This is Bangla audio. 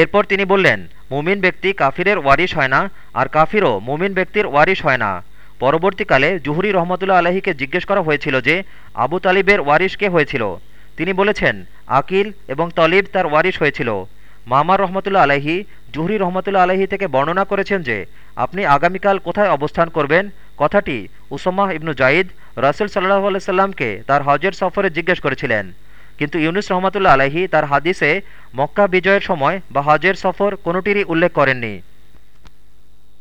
এরপর তিনি বললেন, মুমিন ব্যক্তি কাফিরের ওয়ারিশ হয় না, আর কাফিরও মুমিন ব্যক্তির ওয়ারিশ হয় না। পরবর্তীকালে জুহরি রহমতুল্লা আলহীকে জিজ্ঞেস করা হয়েছিল যে, আবু তালিবের ওয়ারিশ কে হয়েছিল? তিনি বলেছেন, আকিল এবং তলিব তার ওয়ারিশ হয়েছিল। মামা রহমতুল্লা আলহী জুহরি রহমতুল্লা আলহী থেকে বর্ণনা করেছেন যে, আপনি আগামীকাল কোথায় অবস্থান করবেন? কথাটি উসম্মাহ ইবনু জাইদ রাসুল সাল্লাহ আলাইসাল্লামকে তার হজের সফরে জিজ্ঞেস করেছিলেন। কিন্তু ইউনুস রহমতুল্লা আলহী তার হাদিসে মক্কা বিজয়ের সময় বা হজের সফর কোনোটিরই উল্লেখ করেননি।